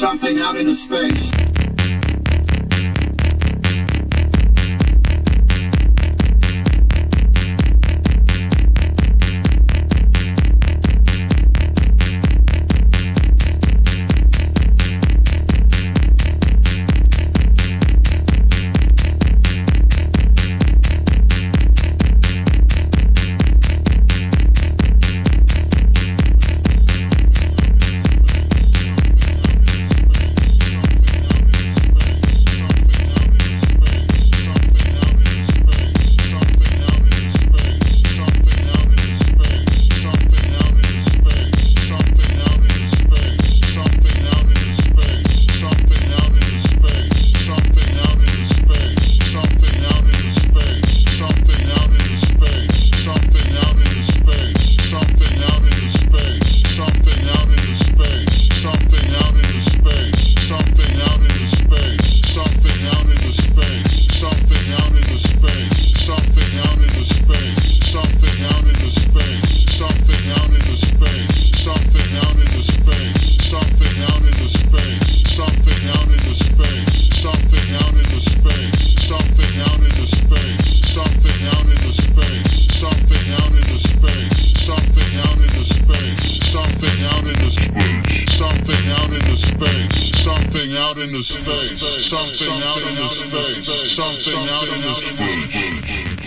Something out into space. out of space. Something out of space.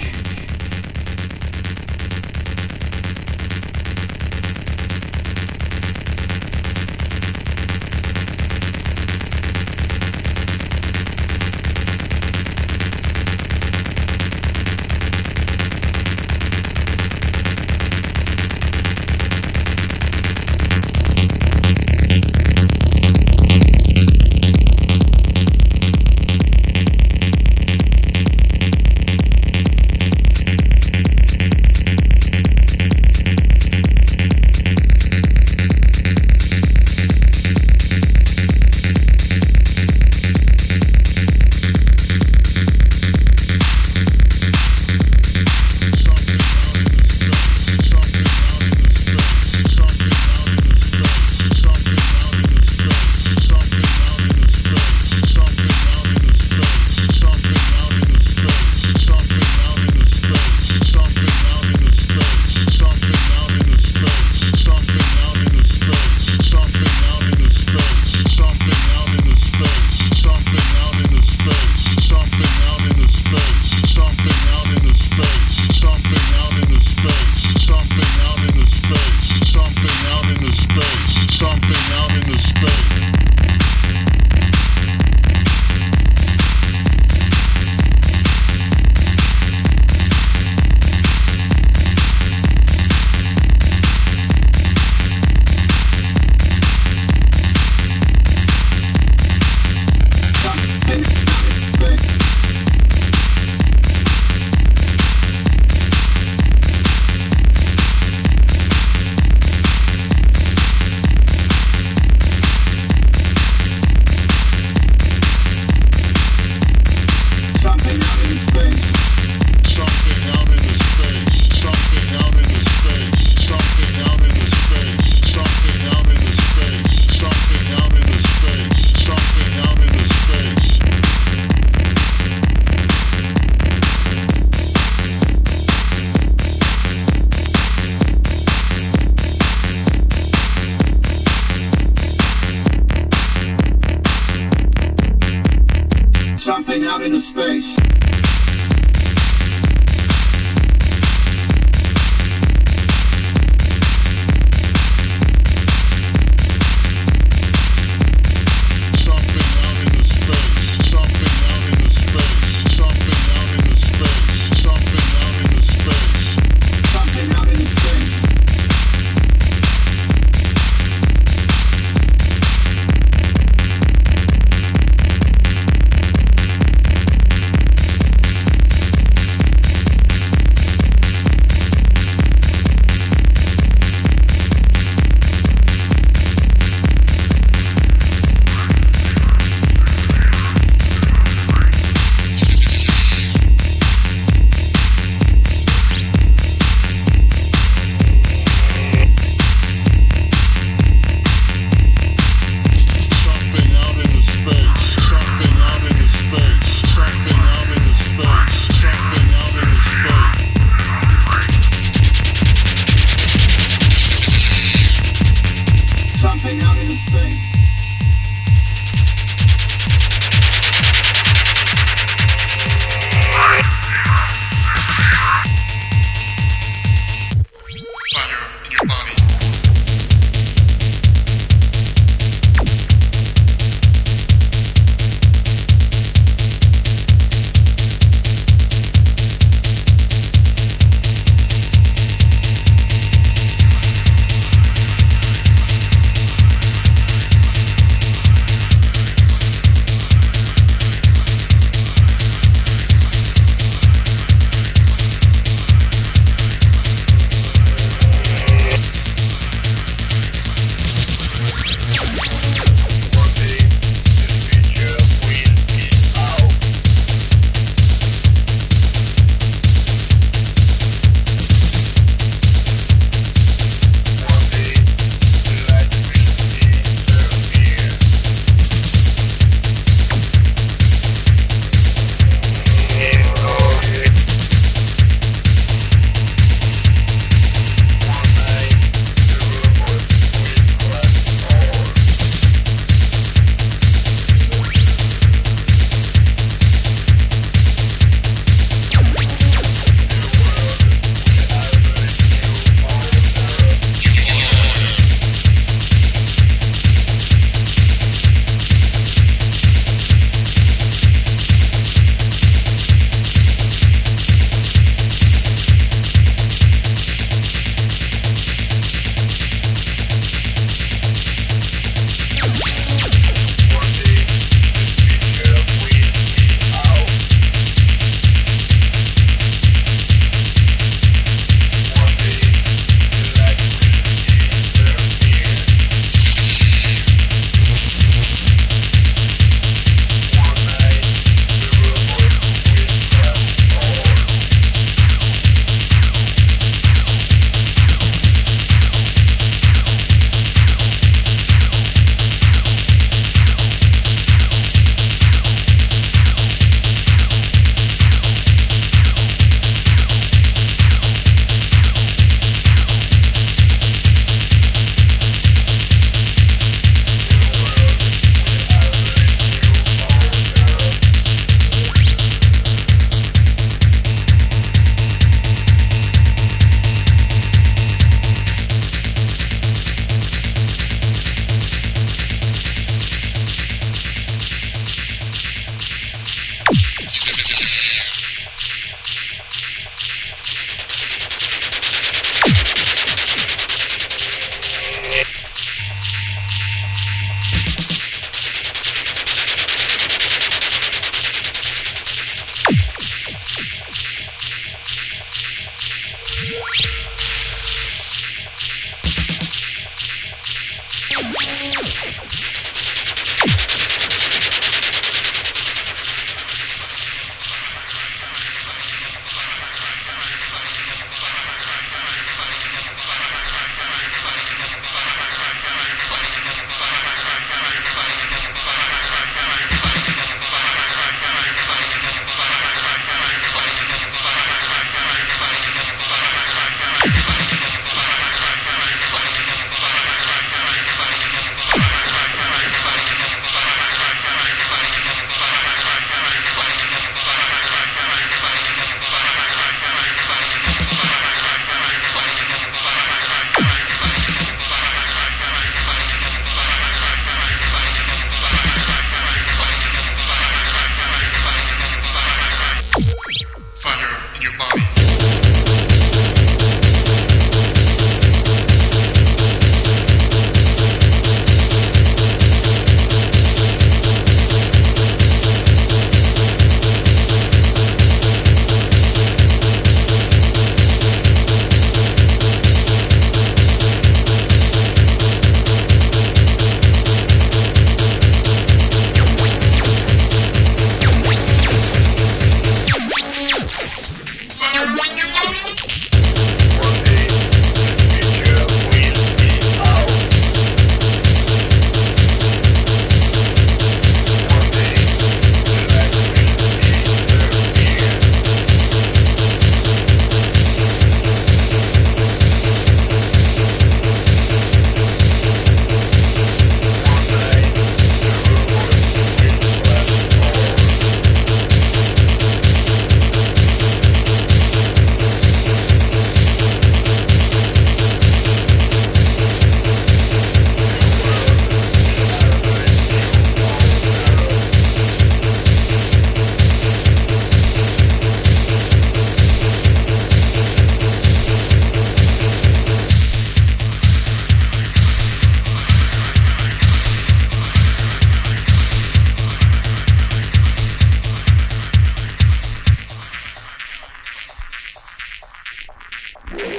Thank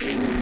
you.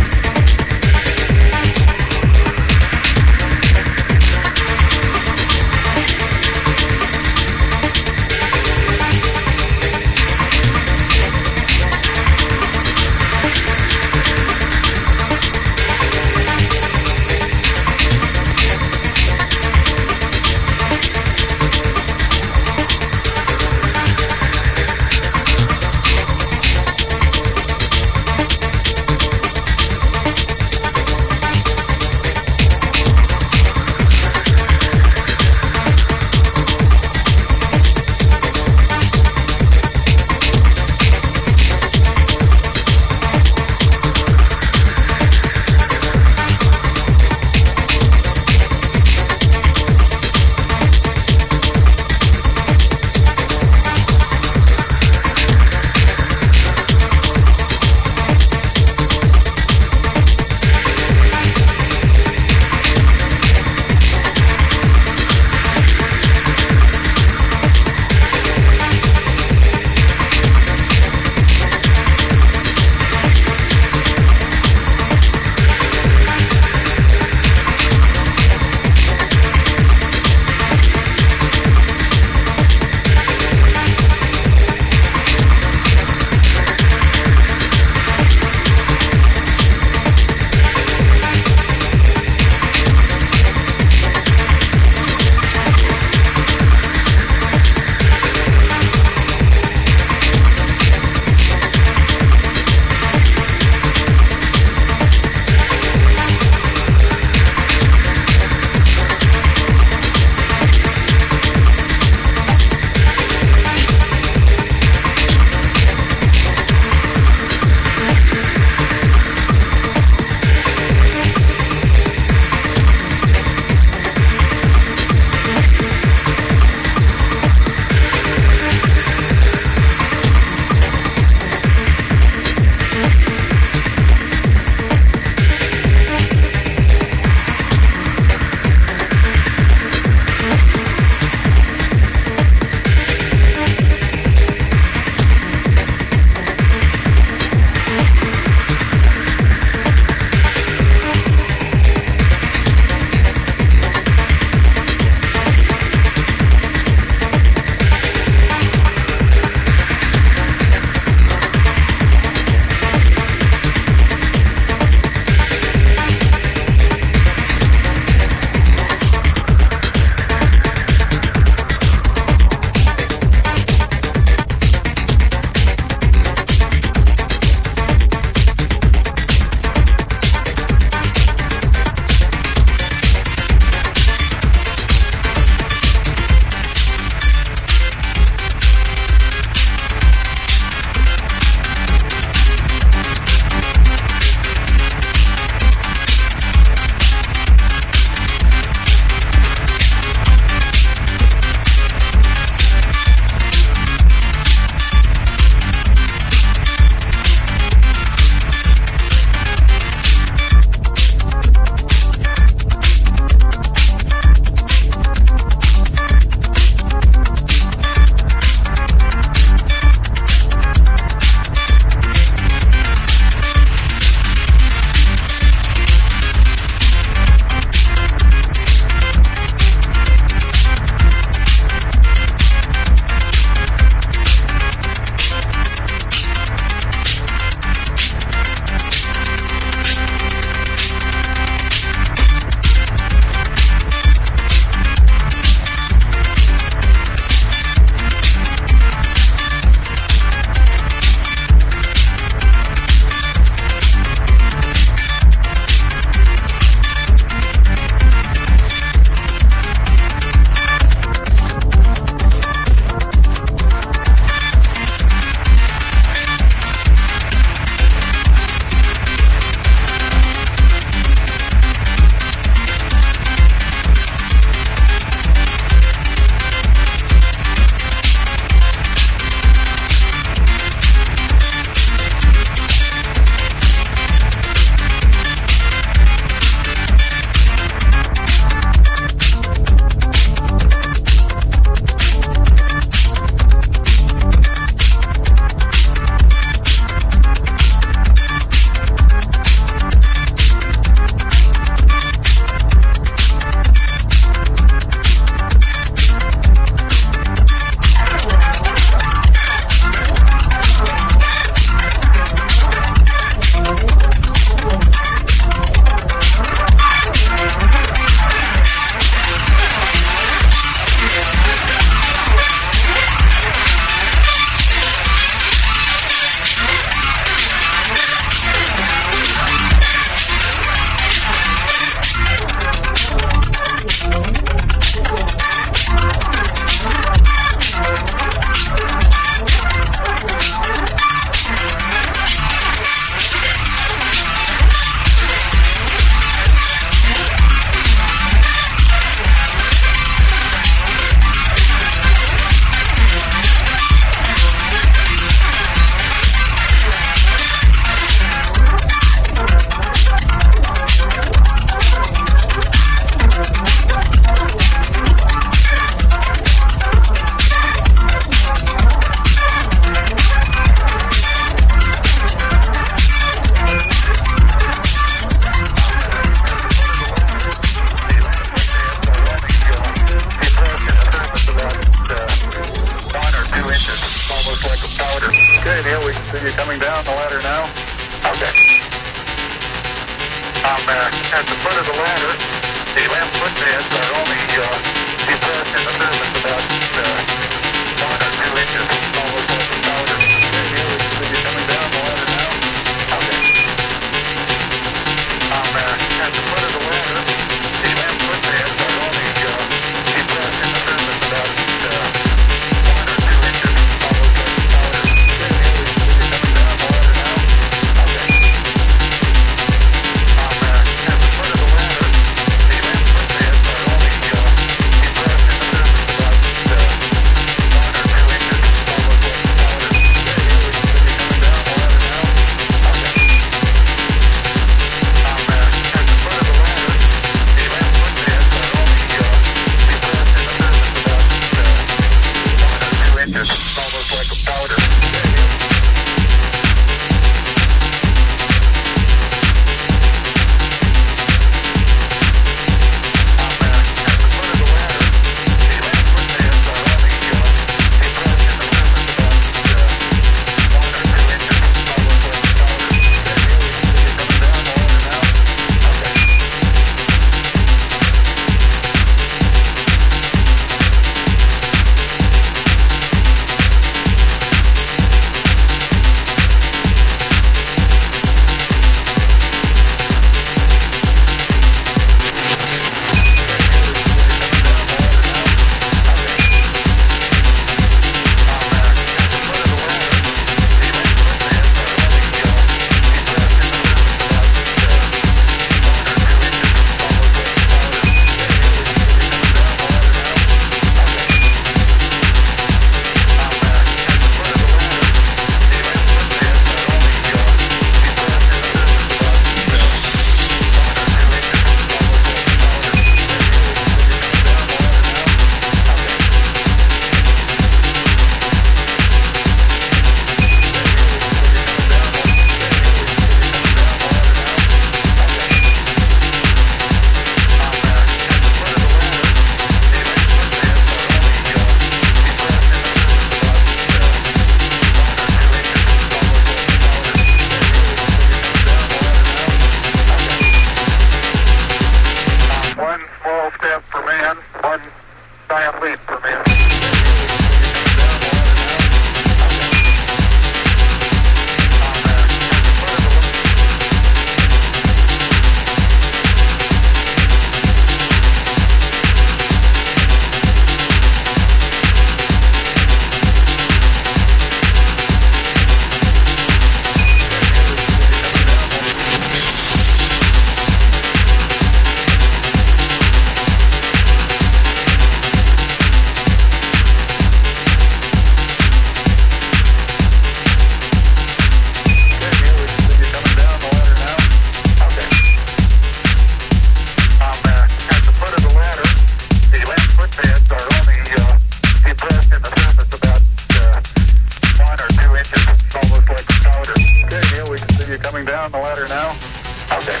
Okay.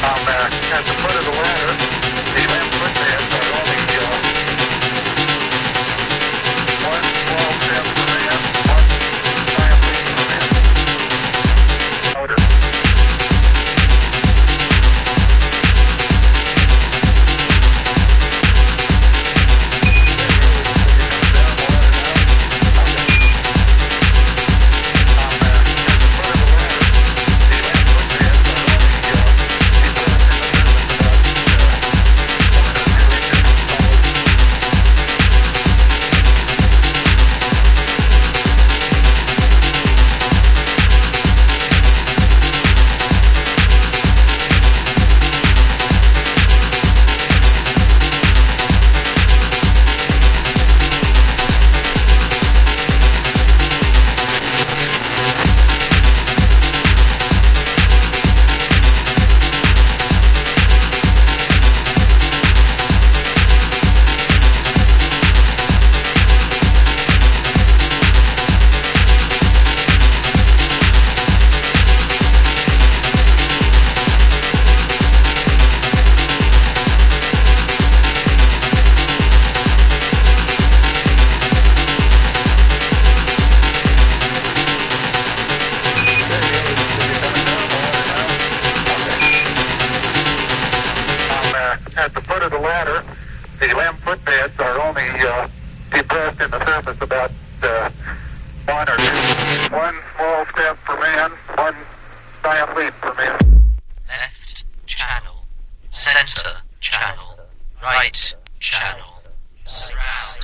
I'm uh, at the foot of the ladder. The left foot there, so only uh, one small step. at the foot of the ladder, the LM footpads are only uh, depressed in the surface about uh, one or two. One small step for man, one giant leap for man. Left channel, center channel, right channel, surround.